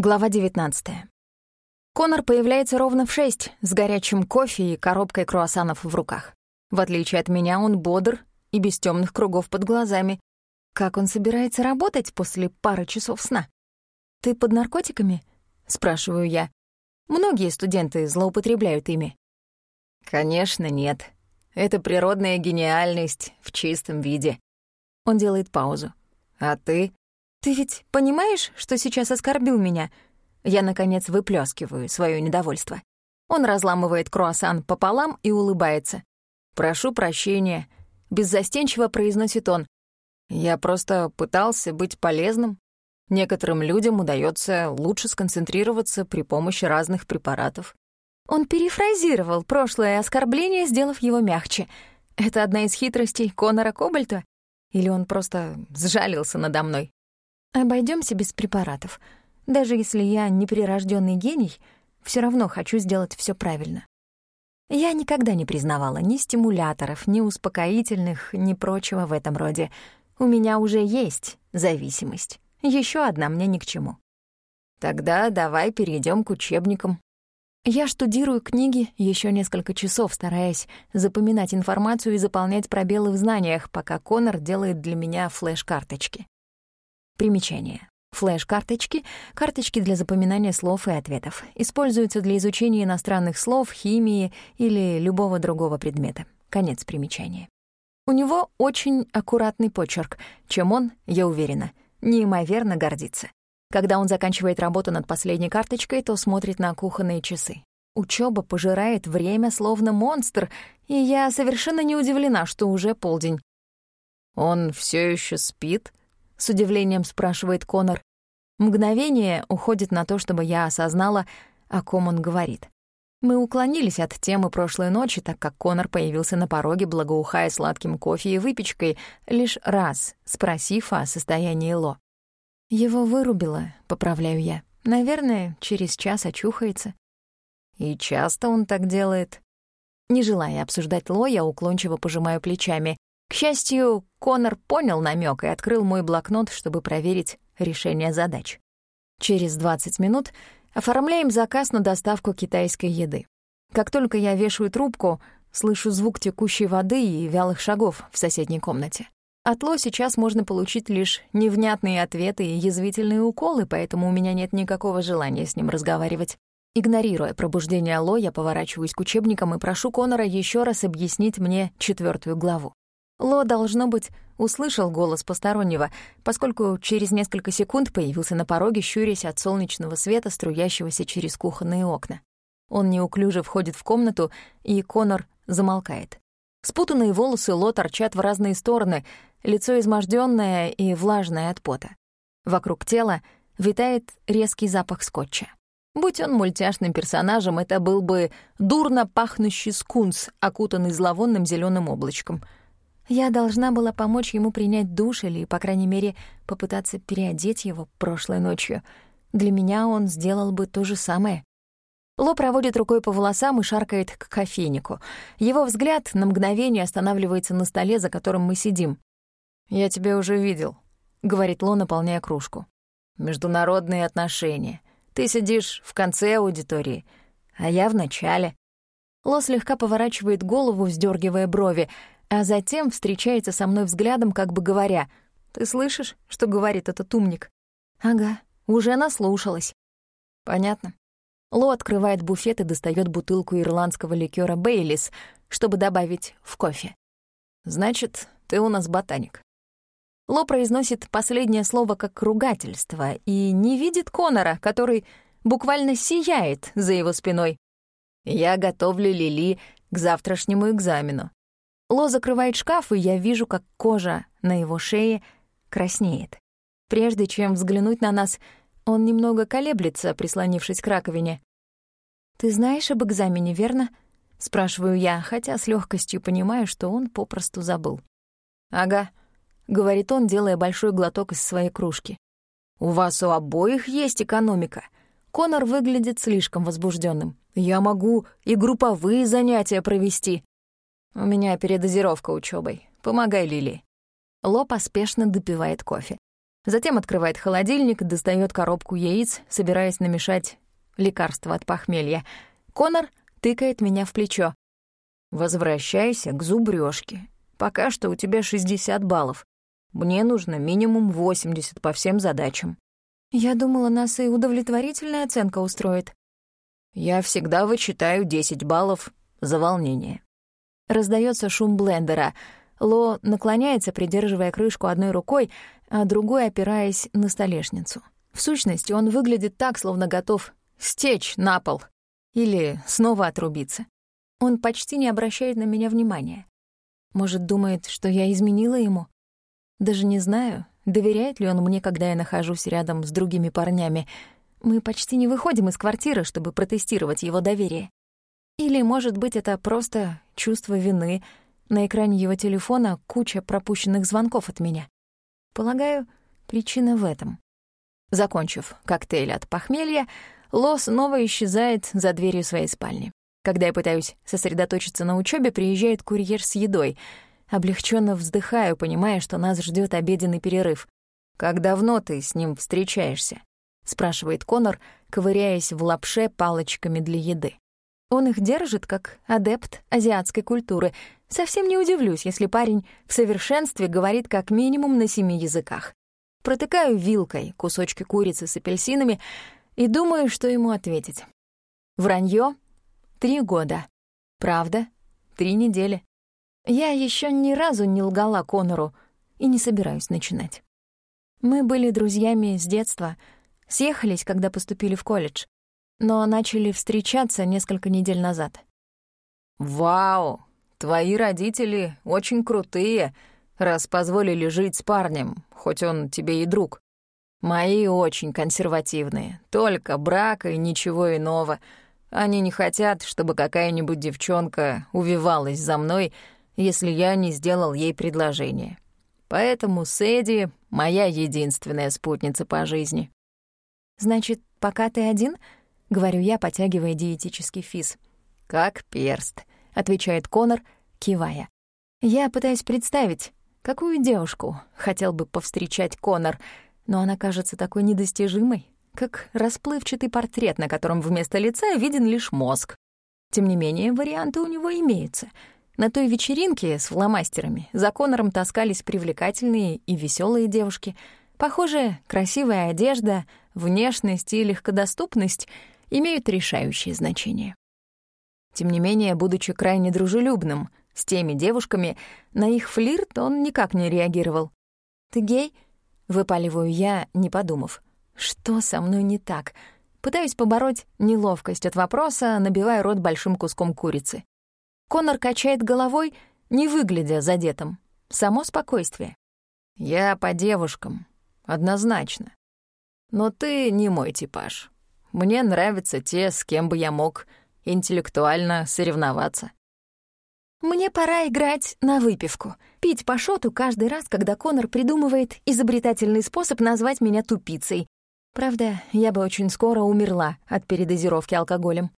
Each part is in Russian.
Глава 19. Конор появляется ровно в шесть с горячим кофе и коробкой круассанов в руках. В отличие от меня, он бодр и без темных кругов под глазами. Как он собирается работать после пары часов сна? «Ты под наркотиками?» — спрашиваю я. Многие студенты злоупотребляют ими. «Конечно, нет. Это природная гениальность в чистом виде». Он делает паузу. «А ты?» «Ты ведь понимаешь, что сейчас оскорбил меня?» Я, наконец, выплескиваю свое недовольство. Он разламывает круассан пополам и улыбается. «Прошу прощения», — беззастенчиво произносит он. «Я просто пытался быть полезным. Некоторым людям удается лучше сконцентрироваться при помощи разных препаратов». Он перефразировал прошлое оскорбление, сделав его мягче. Это одна из хитростей Конора Кобальта? Или он просто сжалился надо мной? Обойдемся без препаратов. Даже если я неприрожденный гений, все равно хочу сделать все правильно. Я никогда не признавала ни стимуляторов, ни успокоительных, ни прочего в этом роде. У меня уже есть зависимость. Еще одна мне ни к чему. Тогда давай перейдем к учебникам. Я штудирую книги еще несколько часов, стараясь запоминать информацию и заполнять пробелы в знаниях, пока Конор делает для меня флеш-карточки. Примечание. Флеш-карточки — карточки для запоминания слов и ответов. Используются для изучения иностранных слов, химии или любого другого предмета. Конец примечания. У него очень аккуратный почерк, чем он, я уверена, неимоверно гордится. Когда он заканчивает работу над последней карточкой, то смотрит на кухонные часы. Учеба пожирает время словно монстр, и я совершенно не удивлена, что уже полдень. «Он все еще спит?» — с удивлением спрашивает Конор. Мгновение уходит на то, чтобы я осознала, о ком он говорит. Мы уклонились от темы прошлой ночи, так как Конор появился на пороге, благоухая сладким кофе и выпечкой, лишь раз спросив о состоянии Ло. «Его вырубило», — поправляю я. «Наверное, через час очухается». «И часто он так делает?» Не желая обсуждать Ло, я уклончиво пожимаю плечами. К счастью, Конор понял намек и открыл мой блокнот, чтобы проверить решение задач. Через 20 минут оформляем заказ на доставку китайской еды. Как только я вешаю трубку, слышу звук текущей воды и вялых шагов в соседней комнате. От Ло сейчас можно получить лишь невнятные ответы и язвительные уколы, поэтому у меня нет никакого желания с ним разговаривать. Игнорируя пробуждение Ло, я поворачиваюсь к учебникам и прошу Конора еще раз объяснить мне четвертую главу. Ло, должно быть, услышал голос постороннего, поскольку через несколько секунд появился на пороге, щурясь от солнечного света, струящегося через кухонные окна. Он неуклюже входит в комнату, и Конор замолкает. Спутанные волосы Ло торчат в разные стороны, лицо измождённое и влажное от пота. Вокруг тела витает резкий запах скотча. Будь он мультяшным персонажем, это был бы дурно пахнущий скунс, окутанный зловонным зеленым облачком — я должна была помочь ему принять душ или, по крайней мере, попытаться переодеть его прошлой ночью. Для меня он сделал бы то же самое. Ло проводит рукой по волосам и шаркает к кофейнику. Его взгляд на мгновение останавливается на столе, за которым мы сидим. «Я тебя уже видел», — говорит Ло, наполняя кружку. «Международные отношения. Ты сидишь в конце аудитории, а я в начале». Ло слегка поворачивает голову, вздергивая брови, а затем встречается со мной взглядом, как бы говоря, «Ты слышишь, что говорит этот умник?» «Ага, уже наслушалась». «Понятно». Ло открывает буфет и достает бутылку ирландского ликера «Бейлис», чтобы добавить в кофе. «Значит, ты у нас ботаник». Ло произносит последнее слово как ругательство и не видит Конора, который буквально сияет за его спиной. «Я готовлю Лили к завтрашнему экзамену. Ло закрывает шкаф, и я вижу, как кожа на его шее краснеет. Прежде чем взглянуть на нас, он немного колеблется, прислонившись к раковине. «Ты знаешь об экзамене, верно?» — спрашиваю я, хотя с легкостью понимаю, что он попросту забыл. «Ага», — говорит он, делая большой глоток из своей кружки. «У вас у обоих есть экономика». Конор выглядит слишком возбужденным. «Я могу и групповые занятия провести». У меня передозировка учебой. Помогай Лили. Ло поспешно допивает кофе. Затем открывает холодильник, достает коробку яиц, собираясь намешать лекарство от похмелья. Конор тыкает меня в плечо. «Возвращайся к зубрёжке. Пока что у тебя 60 баллов. Мне нужно минимум 80 по всем задачам». Я думала, нас и удовлетворительная оценка устроит. Я всегда вычитаю 10 баллов за волнение. Раздается шум блендера. Ло наклоняется, придерживая крышку одной рукой, а другой опираясь на столешницу. В сущности, он выглядит так, словно готов стечь на пол или снова отрубиться. Он почти не обращает на меня внимания. Может, думает, что я изменила ему? Даже не знаю, доверяет ли он мне, когда я нахожусь рядом с другими парнями. Мы почти не выходим из квартиры, чтобы протестировать его доверие. Или, может быть, это просто чувство вины. На экране его телефона куча пропущенных звонков от меня. Полагаю, причина в этом. Закончив коктейль от похмелья, Ло снова исчезает за дверью своей спальни. Когда я пытаюсь сосредоточиться на учебе, приезжает курьер с едой. Облегченно вздыхаю, понимая, что нас ждет обеденный перерыв. «Как давно ты с ним встречаешься?» — спрашивает Конор, ковыряясь в лапше палочками для еды. Он их держит как адепт азиатской культуры. Совсем не удивлюсь, если парень в совершенстве говорит как минимум на семи языках. Протыкаю вилкой кусочки курицы с апельсинами и думаю, что ему ответить. Вранье — три года. Правда — три недели. Я еще ни разу не лгала Конору и не собираюсь начинать. Мы были друзьями с детства, съехались, когда поступили в колледж но начали встречаться несколько недель назад. «Вау, твои родители очень крутые, раз позволили жить с парнем, хоть он тебе и друг. Мои очень консервативные, только брак и ничего иного. Они не хотят, чтобы какая-нибудь девчонка увивалась за мной, если я не сделал ей предложение. Поэтому Сэдди — моя единственная спутница по жизни». «Значит, пока ты один?» — говорю я, потягивая диетический физ. «Как перст», — отвечает Конор, кивая. Я пытаюсь представить, какую девушку хотел бы повстречать Конор, но она кажется такой недостижимой, как расплывчатый портрет, на котором вместо лица виден лишь мозг. Тем не менее, варианты у него имеются. На той вечеринке с фломастерами за Конором таскались привлекательные и веселые девушки. Похоже, красивая одежда, внешность и легкодоступность — имеют решающее значение. Тем не менее, будучи крайне дружелюбным с теми девушками, на их флирт он никак не реагировал. «Ты гей?» — выпаливаю я, не подумав. «Что со мной не так?» Пытаюсь побороть неловкость от вопроса, набивая рот большим куском курицы. Конор качает головой, не выглядя задетым. Само спокойствие. «Я по девушкам, однозначно. Но ты не мой типаж. Мне нравятся те, с кем бы я мог интеллектуально соревноваться. Мне пора играть на выпивку, пить по шоту каждый раз, когда Конор придумывает изобретательный способ назвать меня тупицей. Правда, я бы очень скоро умерла от передозировки алкоголем.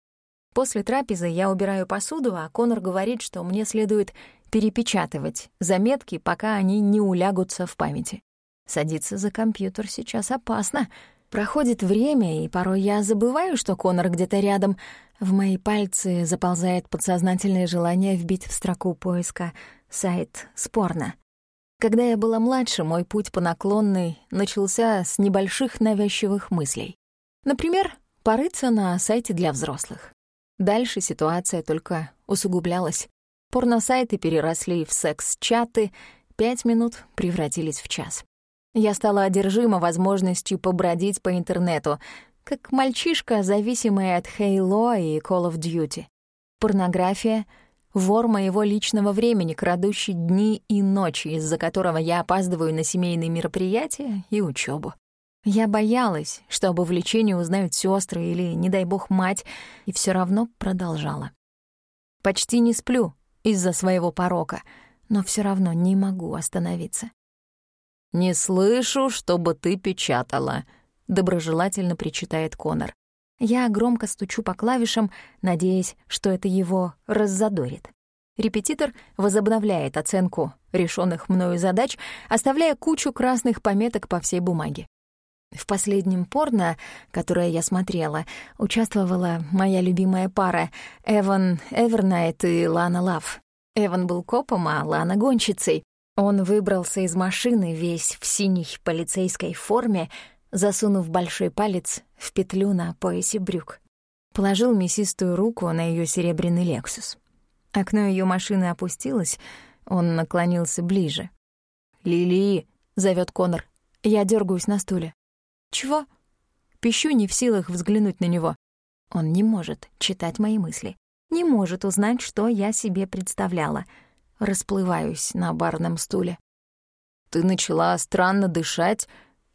После трапезы я убираю посуду, а Конор говорит, что мне следует перепечатывать заметки, пока они не улягутся в памяти. Садиться за компьютер сейчас опасно — Проходит время, и порой я забываю, что Конор где-то рядом. В мои пальцы заползает подсознательное желание вбить в строку поиска сайт «Спорно». Когда я была младше, мой путь по наклонной начался с небольших навязчивых мыслей. Например, порыться на сайте для взрослых. Дальше ситуация только усугублялась. Порносайты переросли в секс-чаты, пять минут превратились в час. Я стала одержима возможностью побродить по интернету, как мальчишка, зависимый от Halo и Call of Duty. Порнография — вор моего личного времени, крадущий дни и ночи, из-за которого я опаздываю на семейные мероприятия и учебу. Я боялась, что об увлечении узнают сестры или, не дай бог, мать, и все равно продолжала. Почти не сплю из-за своего порока, но все равно не могу остановиться. «Не слышу, чтобы ты печатала», — доброжелательно причитает Конор. Я громко стучу по клавишам, надеясь, что это его раззадорит. репетитор возобновляет оценку решенных мною задач, оставляя кучу красных пометок по всей бумаге. В последнем порно, которое я смотрела, участвовала моя любимая пара Эван Эвернайт и Лана Лав. Эван был копом, а Лана — гонщицей. Он выбрался из машины весь в синей полицейской форме, засунув большой палец в петлю на поясе брюк. Положил мясистую руку на ее серебряный «Лексус». Окно ее машины опустилось, он наклонился ближе. «Лили!» — зовет Конор. Я дергаюсь на стуле. «Чего?» Пищу не в силах взглянуть на него. Он не может читать мои мысли. Не может узнать, что я себе представляла. Расплываюсь на барном стуле. «Ты начала странно дышать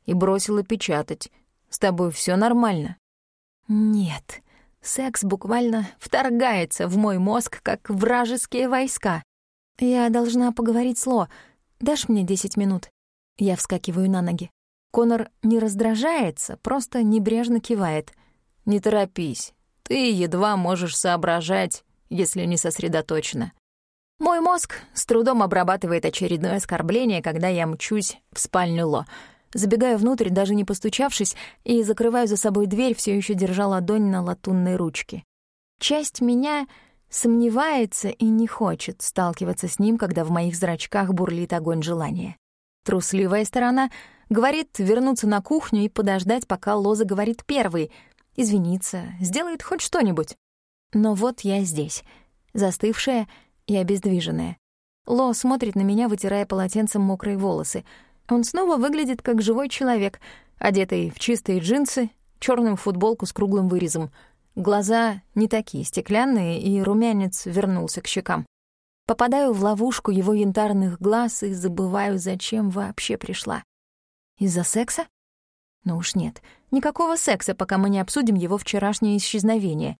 и бросила печатать. С тобой все нормально?» «Нет», Секс буквально вторгается в мой мозг, как вражеские войска. Я должна поговорить с Ло. Дашь мне десять минут? Я вскакиваю на ноги. Конор не раздражается, просто небрежно кивает. «Не торопись. Ты едва можешь соображать, если не сосредоточена». Мой мозг с трудом обрабатывает очередное оскорбление, когда я мчусь в спальню Ло — Забегаю внутрь, даже не постучавшись, и закрываю за собой дверь, все еще держа ладонь на латунной ручке. Часть меня сомневается и не хочет сталкиваться с ним, когда в моих зрачках бурлит огонь желания. Трусливая сторона говорит вернуться на кухню и подождать, пока Лоза говорит первый, извиниться, сделает хоть что-нибудь. Но вот я здесь, застывшая и обездвиженная. Ло смотрит на меня, вытирая полотенцем мокрые волосы — он снова выглядит как живой человек, одетый в чистые джинсы, черную футболку с круглым вырезом. Глаза не такие стеклянные, и румянец вернулся к щекам. Попадаю в ловушку его янтарных глаз и забываю, зачем вообще пришла. Из-за секса? Ну уж нет, никакого секса, пока мы не обсудим его вчерашнее исчезновение.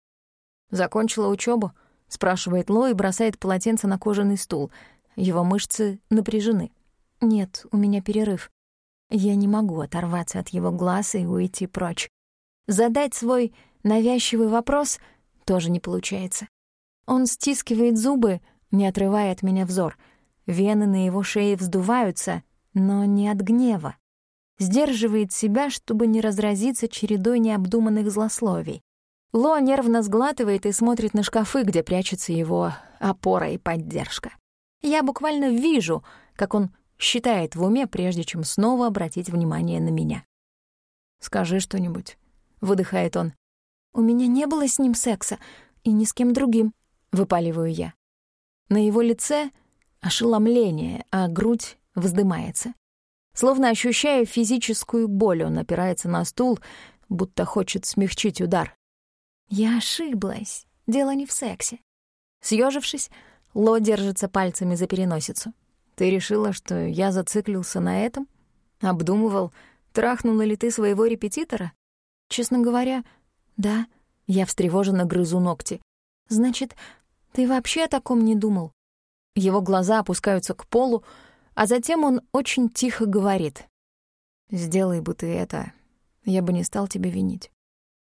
«Закончила учебу? Спрашивает Ло и бросает полотенце на кожаный стул. Его мышцы напряжены. Нет, у меня перерыв. Я не могу оторваться от его глаз и уйти прочь. Задать свой навязчивый вопрос тоже не получается. Он стискивает зубы, не отрывая от меня взор. Вены на его шее вздуваются, но не от гнева. Сдерживает себя, чтобы не разразиться чередой необдуманных злословий. Ло нервно сглатывает и смотрит на шкафы, где прячется его опора и поддержка. Я буквально вижу, как он считает в уме, прежде чем снова обратить внимание на меня. «Скажи что-нибудь», — выдыхает он. «У меня не было с ним секса, и ни с кем другим», — выпаливаю я. На его лице ошеломление, а грудь вздымается. Словно ощущая физическую боль, он опирается на стул, будто хочет смягчить удар. «Я ошиблась. Дело не в сексе». Съежившись, Ло держится пальцами за переносицу. Ты решила, что я зациклился на этом? Обдумывал, трахнула ли ты своего репетитора? Честно говоря, да. Я встревоженно грызу ногти. Значит, ты вообще о таком не думал? Его глаза опускаются к полу, а затем он очень тихо говорит. «Сделай бы ты это, я бы не стал тебя винить».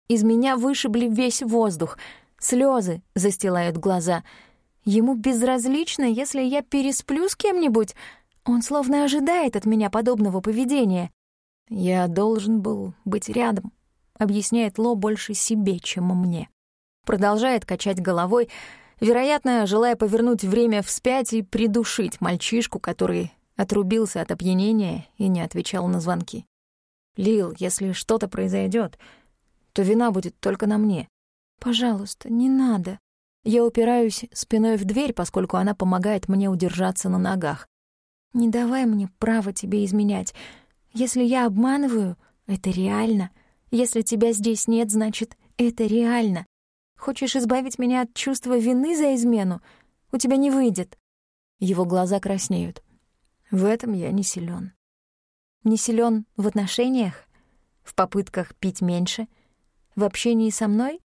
Из меня вышибли весь воздух, слезы застилают глаза — Ему безразлично, если я пересплю с кем-нибудь. Он словно ожидает от меня подобного поведения. «Я должен был быть рядом», — объясняет Ло больше себе, чем мне. Продолжает качать головой, вероятно, желая повернуть время вспять и придушить мальчишку, который отрубился от опьянения и не отвечал на звонки. «Лил, если что-то произойдет, то вина будет только на мне. Пожалуйста, не надо», я упираюсь спиной в дверь, поскольку она помогает мне удержаться на ногах. «Не давай мне права тебе изменять. Если я обманываю, это реально. Если тебя здесь нет, значит, это реально. Хочешь избавить меня от чувства вины за измену? У тебя не выйдет». Его глаза краснеют. В этом я не силен. Не силен в отношениях, в попытках пить меньше, в общении со мной?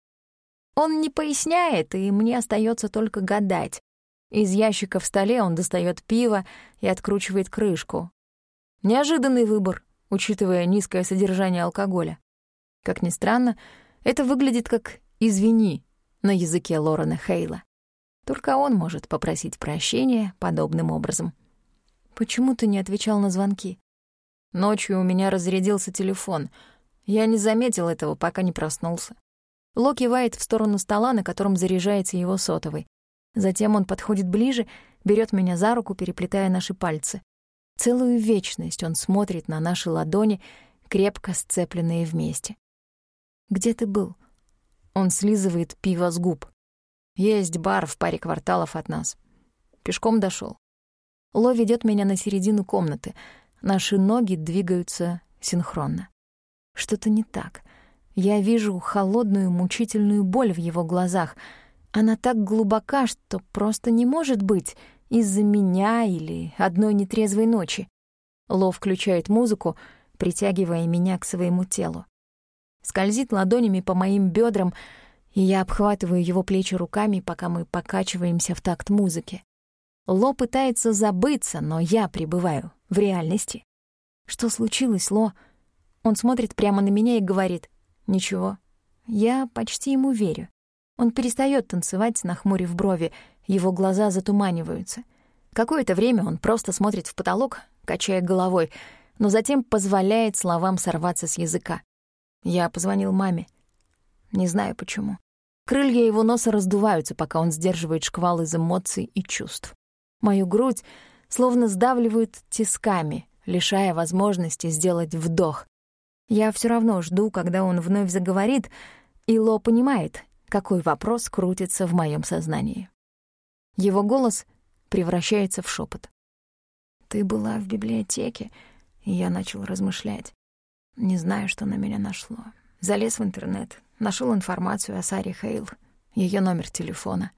Он не поясняет, и мне остается только гадать. Из ящика в столе он достает пиво и откручивает крышку. Неожиданный выбор, учитывая низкое содержание алкоголя. Как ни странно, это выглядит как «извини» на языке Лорена Хейла. Только он может попросить прощения подобным образом. «Почему ты не отвечал на звонки?» «Ночью у меня разрядился телефон. Я не заметил этого, пока не проснулся». Ло кивает в сторону стола, на котором заряжается его сотовый. Затем он подходит ближе, берет меня за руку, переплетая наши пальцы. Целую вечность он смотрит на наши ладони, крепко сцепленные вместе. «Где ты был?» Он слизывает пиво с губ. Есть бар в паре кварталов от нас. Пешком дошел. Ло ведет меня на середину комнаты. Наши ноги двигаются синхронно. Что-то не так. Я вижу холодную, мучительную боль в его глазах. Она так глубока, что просто не может быть из-за меня или одной нетрезвой ночи. Ло включает музыку, притягивая меня к своему телу скользит ладонями по моим бедрам, и я обхватываю его плечи руками, пока мы покачиваемся в такт музыки. Ло пытается забыться, но я пребываю в реальности. «Что случилось, Ло?» Он смотрит прямо на меня и говорит «Ничего». Я почти ему верю. Он перестает танцевать, нахмурив брови, его глаза затуманиваются. Какое-то время он просто смотрит в потолок, качая головой, но затем позволяет словам сорваться с языка. Я позвонил маме. Не знаю почему. Крылья его носа раздуваются, пока он сдерживает шквал из эмоций и чувств. Мою грудь словно сдавливают тисками, лишая возможности сделать вдох. Я все равно жду, когда он вновь заговорит, и Ло понимает, какой вопрос крутится в моем сознании. Его голос превращается в шепот. «Ты была в библиотеке», и я начал размышлять. Не знаю, что на меня нашло. Залез в интернет, нашел информацию о Саре Хейл, ее номер телефона.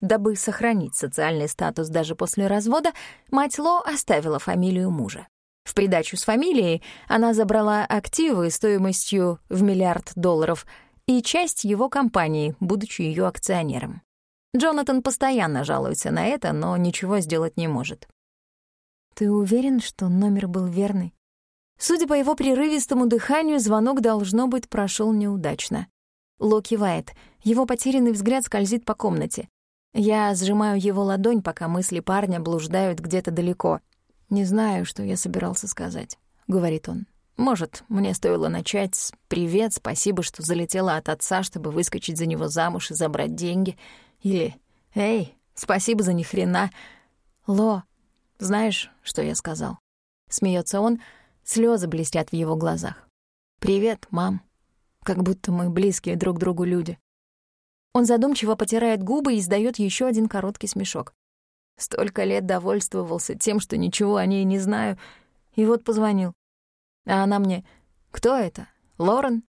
Дабы сохранить социальный статус даже после развода, мать Ло оставила фамилию мужа. В придачу с фамилией она забрала активы стоимостью в миллиард долларов и часть его компании, будучи ее акционером. Джонатан постоянно жалуется на это, но ничего сделать не может. «Ты уверен, что номер был верный?» Судя по его прерывистому дыханию, звонок, должно быть, прошел неудачно. Ло кивает. Его потерянный взгляд скользит по комнате. Я сжимаю его ладонь, пока мысли парня блуждают где-то далеко. «Не знаю, что я собирался сказать», — говорит он. «Может, мне стоило начать с «Привет, спасибо, что залетела от отца, чтобы выскочить за него замуж и забрать деньги». Или «Эй, спасибо за ни хрена». «Ло, знаешь, что я сказал?» Смеется он, — Слезы блестят в его глазах. «Привет, мам. Как будто мы близкие друг другу люди». Он задумчиво потирает губы и издает еще один короткий смешок. Столько лет довольствовался тем, что ничего о ней не знаю, и вот позвонил. А она мне «Кто это? Лорен?»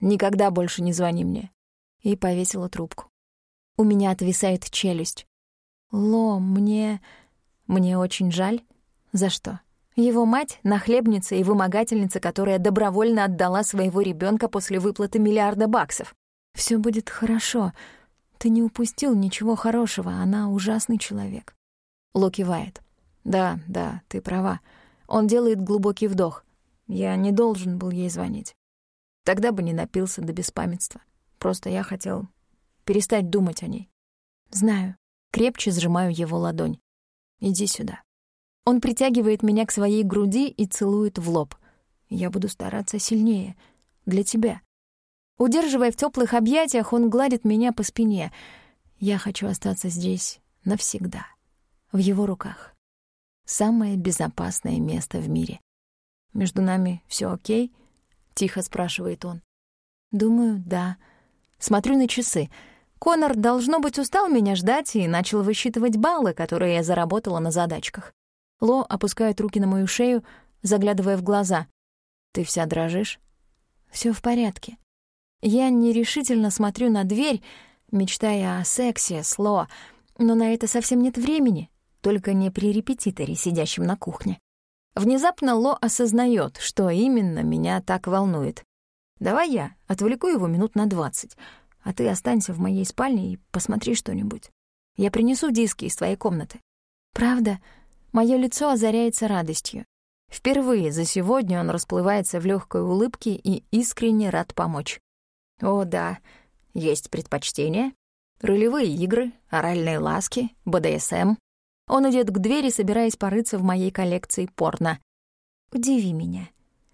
«Никогда больше не звони мне». И повесила трубку. У меня отвисает челюсть. «Ло, мне... мне очень жаль. За что?» Его мать — нахлебница и вымогательница, которая добровольно отдала своего ребенка после выплаты миллиарда баксов. Все будет хорошо. Ты не упустил ничего хорошего, она ужасный человек». Ло кивает. «Да, да, ты права. Он делает глубокий вдох. Я не должен был ей звонить. Тогда бы не напился до беспамятства. Просто я хотел перестать думать о ней. Знаю. Крепче сжимаю его ладонь. Иди сюда. Он притягивает меня к своей груди и целует в лоб. Я буду стараться сильнее. Для тебя. Удерживая в теплых объятиях, он гладит меня по спине. Я хочу остаться здесь навсегда. В его руках. Самое безопасное место в мире. «Между нами все окей?» — тихо спрашивает он. «Думаю, да. Смотрю на часы. Конор, должно быть, устал меня ждать и начал высчитывать баллы, которые я заработала на задачках. Ло опускает руки на мою шею, заглядывая в глаза. «Ты вся дрожишь?» Все в порядке». Я нерешительно смотрю на дверь, мечтая о сексе с Ло, но на это совсем нет времени, только не при репетиторе, сидящем на кухне. Внезапно Ло осознает, что именно меня так волнует. «Давай я отвлеку его минут на двадцать, а ты останься в моей спальне и посмотри что-нибудь. Я принесу диски из твоей комнаты». «Правда?» Мое лицо озаряется радостью. Впервые за сегодня он расплывается в легкой улыбке и искренне рад помочь. «О, да. Есть предпочтение?» Ролевые игры, оральные ласки, БДСМ. Он идет к двери, собираясь порыться в моей коллекции порно. Удиви меня.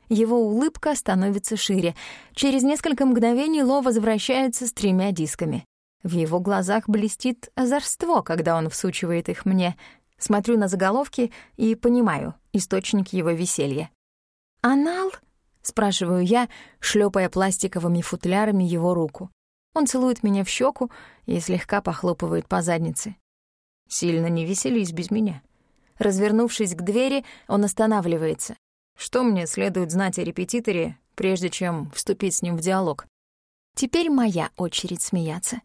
Его улыбка становится шире. Через несколько мгновений Ло возвращается с тремя дисками. В его глазах блестит озорство, когда он всучивает их мне. Смотрю на заголовки и понимаю источник его веселья. «Анал?» — спрашиваю я, шлепая пластиковыми футлярами его руку. Он целует меня в щеку и слегка похлопывает по заднице. «Сильно не веселись без меня». Развернувшись к двери, он останавливается. Что мне следует знать о репетиторе, прежде чем вступить с ним в диалог? Теперь моя очередь смеяться.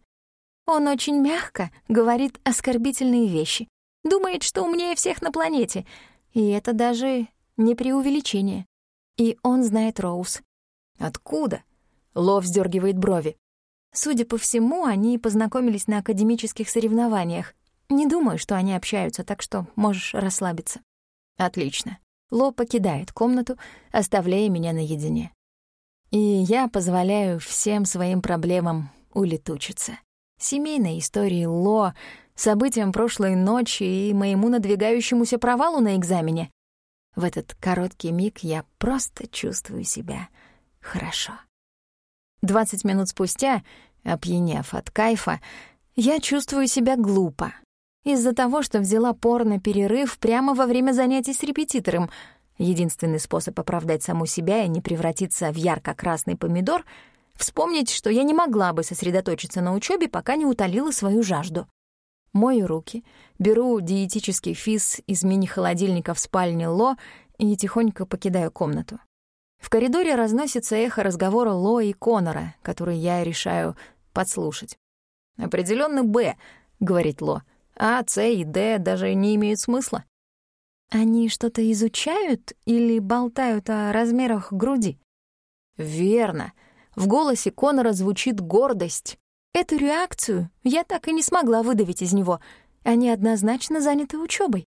Он очень мягко говорит оскорбительные вещи. Думает, что умнее всех на планете. И это даже не преувеличение. И он знает Роуз. Откуда? Ло вздергивает брови. Судя по всему, они познакомились на академических соревнованиях. Не думаю, что они общаются, так что можешь расслабиться. Отлично. Ло покидает комнату, оставляя меня наедине. И я позволяю всем своим проблемам улетучиться. Семейной истории Ло, событиям прошлой ночи и моему надвигающемуся провалу на экзамене. В этот короткий миг я просто чувствую себя хорошо. Двадцать минут спустя, опьянев от кайфа, я чувствую себя глупо, из-за того, что взяла порно-перерыв прямо во время занятий с репетитором. Единственный способ оправдать саму себя и не превратиться в ярко-красный помидор — вспомнить, что я не могла бы сосредоточиться на учебе, пока не утолила свою жажду. Мою руки, беру диетический физ из мини-холодильника в спальне Ло и тихонько покидаю комнату. В коридоре разносится эхо разговора Ло и Конора, который я решаю подслушать. Определенно «Б», — говорит Ло. А, С и Д даже не имеют смысла. Они что-то изучают или болтают о размерах груди? Верно. В голосе Конора звучит гордость. Эту реакцию я так и не смогла выдавить из него. Они однозначно заняты учебой.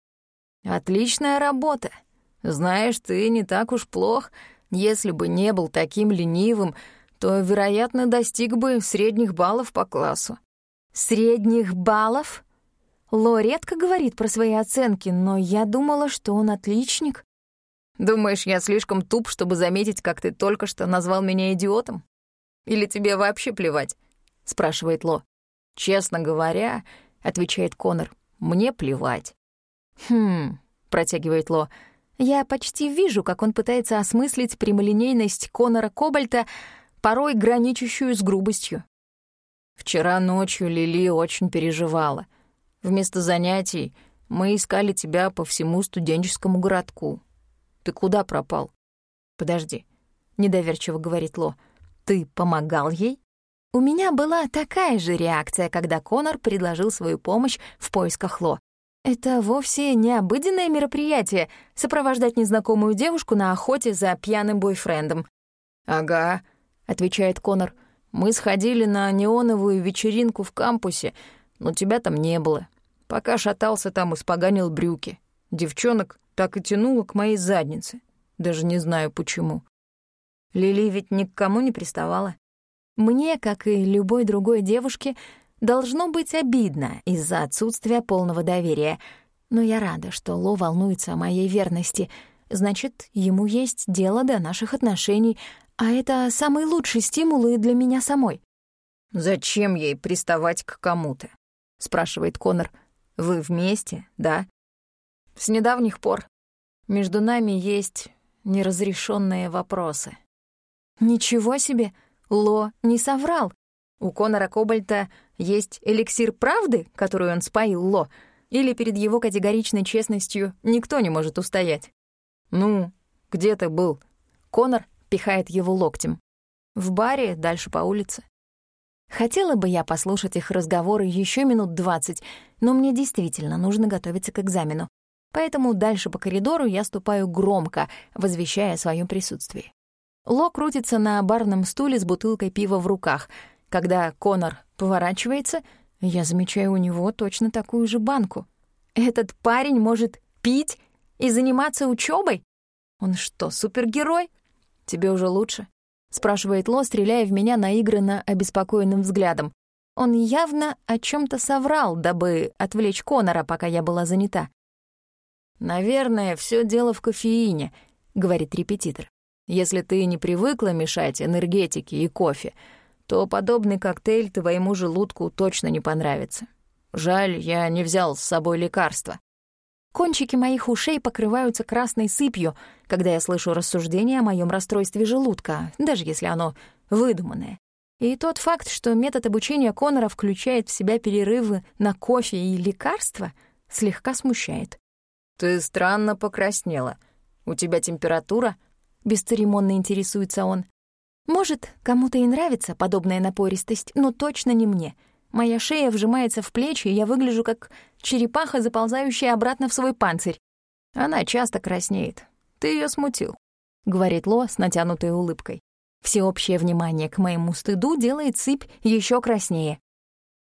Отличная работа. Знаешь, ты не так уж плох. Если бы не был таким ленивым, то, вероятно, достиг бы средних баллов по классу. Средних баллов? Ло редко говорит про свои оценки, но я думала, что он отличник. Думаешь, я слишком туп, чтобы заметить, как ты только что назвал меня идиотом? Или тебе вообще плевать? спрашивает Ло. Честно говоря, отвечает Конор, мне плевать. Хм, протягивает Ло. Я почти вижу, как он пытается осмыслить прямолинейность Конора Кобальта, порой граничащую с грубостью. Вчера ночью Лили очень переживала — Вместо занятий мы искали тебя по всему студенческому городку. Ты куда пропал? Подожди, недоверчиво говорит Ло. Ты помогал ей? У меня была такая же реакция, когда Конор предложил свою помощь в поисках Ло. Это вовсе не обыденное мероприятие — сопровождать незнакомую девушку на охоте за пьяным бойфрендом. «Ага», — отвечает Конор, — «мы сходили на неоновую вечеринку в кампусе, но тебя там не было. Пока шатался там, испоганил брюки. Девчонок так и тянуло к моей заднице. Даже не знаю, почему. Лили ведь ни к кому не приставала. Мне, как и любой другой девушке, должно быть обидно из-за отсутствия полного доверия. Но я рада, что Ло волнуется о моей верности. Значит, ему есть дело до наших отношений, а это самый лучший стимул и для меня самой. «Зачем ей приставать к кому-то?» — спрашивает Конор. Вы вместе, да? С недавних пор между нами есть неразрешенные вопросы. Ничего себе, Ло не соврал. У Конора Кобальта есть эликсир правды, который он споил Ло, или перед его категоричной честностью никто не может устоять. Ну, где ты был? Конор пихает его локтем. В баре, дальше по улице. Хотела бы я послушать их разговоры еще минут двадцать, но мне действительно нужно готовиться к экзамену. Поэтому дальше по коридору я ступаю громко, возвещая о своем присутствии. Ло крутится на барном стуле с бутылкой пива в руках. Когда Конор поворачивается, я замечаю у него точно такую же банку. Этот парень может пить и заниматься учебой? Он что, супергерой? Тебе уже лучше? — спрашивает Ло, стреляя в меня наигранно обеспокоенным взглядом. Он явно о чем то соврал, дабы отвлечь Конора, пока я была занята. «Наверное, все дело в кофеине», — говорит репетитор. «Если ты не привыкла мешать энергетики и кофе, то подобный коктейль твоему желудку точно не понравится. Жаль, я не взял с собой лекарства». Кончики моих ушей покрываются красной сыпью, когда я слышу рассуждения о моем расстройстве желудка, даже если оно выдуманное. И тот факт, что метод обучения Конора включает в себя перерывы на кофе и лекарства, слегка смущает. «Ты странно покраснела. У тебя температура?» — бесцеремонно интересуется он. «Может, кому-то и нравится подобная напористость, но точно не мне. Моя шея вжимается в плечи, и я выгляжу как черепаха, заползающая обратно в свой панцирь. Она часто краснеет. Ты ее смутил», — говорит Ло с натянутой улыбкой. Всеобщее внимание к моему стыду делает сыпь еще краснее.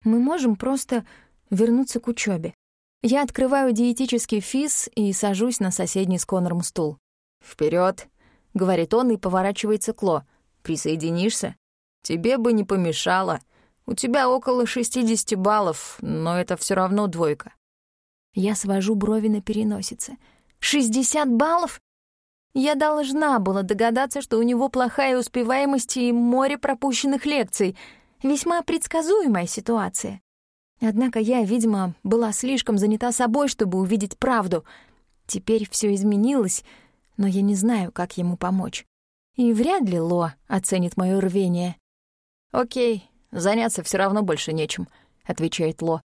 Мы можем просто вернуться к учебе. Я открываю диетический физ и сажусь на соседний с Конором стул. Вперед, говорит он и поворачивается к Ло. «Присоединишься? Тебе бы не помешало. У тебя около 60 баллов, но это все равно двойка». Я свожу брови на переносице. «60 баллов? Я должна была догадаться, что у него плохая успеваемость и море пропущенных лекций. Весьма предсказуемая ситуация. Однако я, видимо, была слишком занята собой, чтобы увидеть правду. Теперь все изменилось, но я не знаю, как ему помочь. И вряд ли Ло оценит мое рвение. «Окей, заняться все равно больше нечем», — отвечает Ло.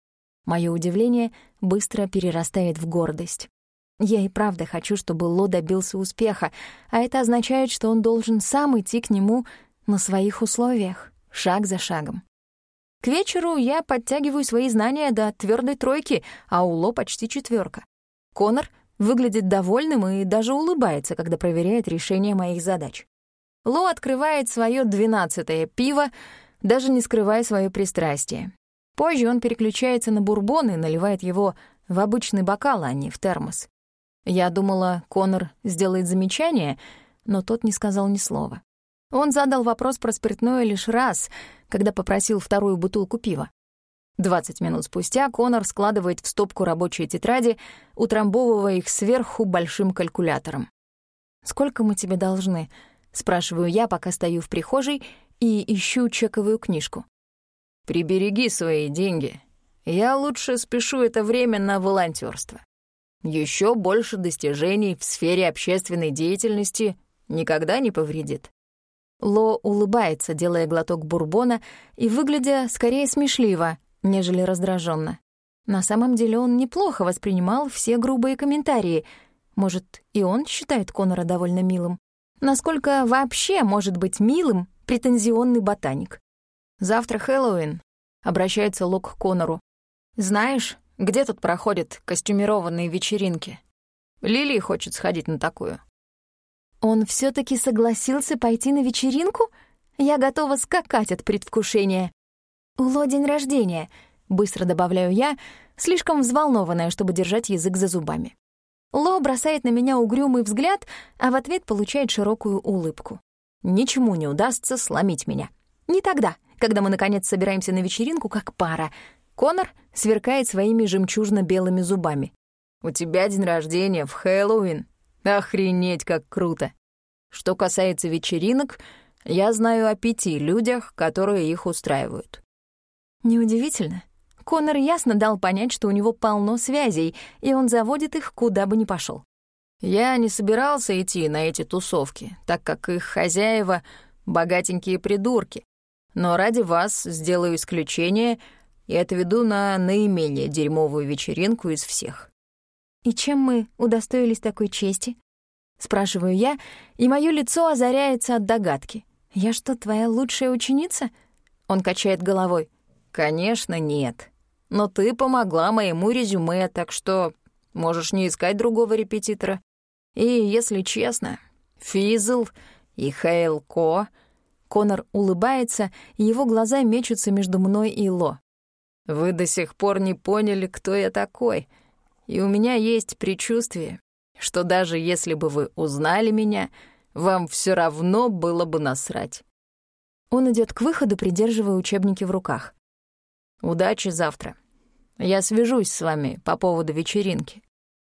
Мое удивление быстро перерастает в гордость. Я и правда хочу, чтобы Ло добился успеха, а это означает, что он должен сам идти к нему на своих условиях, шаг за шагом. К вечеру я подтягиваю свои знания до твердой тройки, а у Ло почти четверка. Конор выглядит довольным и даже улыбается, когда проверяет решение моих задач. Ло открывает свое двенадцатое пиво, даже не скрывая свое пристрастие. Позже он переключается на бурбон и наливает его в обычный бокал, а не в термос. Я думала, Конор сделает замечание, но тот не сказал ни слова. Он задал вопрос про спиртное лишь раз, когда попросил вторую бутылку пива. Двадцать минут спустя Конор складывает в стопку рабочие тетради, утрамбовывая их сверху большим калькулятором. «Сколько мы тебе должны?» — спрашиваю я, пока стою в прихожей и ищу чековую книжку. «Прибереги свои деньги. Я лучше спешу это время на волонтерство. Еще больше достижений в сфере общественной деятельности никогда не повредит. Ло улыбается, делая глоток бурбона и выглядя скорее смешливо, нежели раздраженно. На самом деле он неплохо воспринимал все грубые комментарии. Может, и он считает Конора довольно милым. Насколько вообще может быть милым претензионный ботаник? «Завтра Хэллоуин», — обращается Ло к Конору. «Знаешь, где тут проходят костюмированные вечеринки? Лили хочет сходить на такую». Он все таки согласился пойти на вечеринку? Я готова скакать от предвкушения. У Ло день рождения, быстро добавляю я, слишком взволнованная, чтобы держать язык за зубами. Ло бросает на меня угрюмый взгляд, а в ответ получает широкую улыбку. Ничему не удастся сломить меня. Не тогда, когда мы, наконец, собираемся на вечеринку как пара. Конор сверкает своими жемчужно-белыми зубами. «У тебя день рождения в Хэллоуин. Охренеть, как круто! Что касается вечеринок, я знаю о пяти людях, которые их устраивают. Неудивительно. Конор ясно дал понять, что у него полно связей, и он заводит их куда бы ни пошел. Я не собирался идти на эти тусовки, так как их хозяева — богатенькие придурки. Но ради вас сделаю исключение и отведу на наименее дерьмовую вечеринку из всех. «И чем мы удостоились такой чести?» Спрашиваю я, и мое лицо озаряется от догадки. «Я что, твоя лучшая ученица?» Он качает головой. «Конечно, нет. Но ты помогла моему резюме, так что можешь не искать другого репетитора. И, если честно, Физл и Хейл Ко...» Конор улыбается, и его глаза мечутся между мной и Ло. «Вы до сих пор не поняли, кто я такой», и у меня есть предчувствие, что даже если бы вы узнали меня, вам все равно было бы насрать. Он идет к выходу, придерживая учебники в руках. «Удачи завтра. Я свяжусь с вами по поводу вечеринки».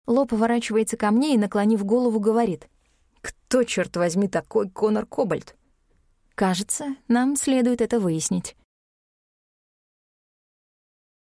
Ло поворачивается ко мне и, наклонив голову, говорит. «Кто, черт возьми, такой Конор Кобальт?» Кажется, нам следует это выяснить.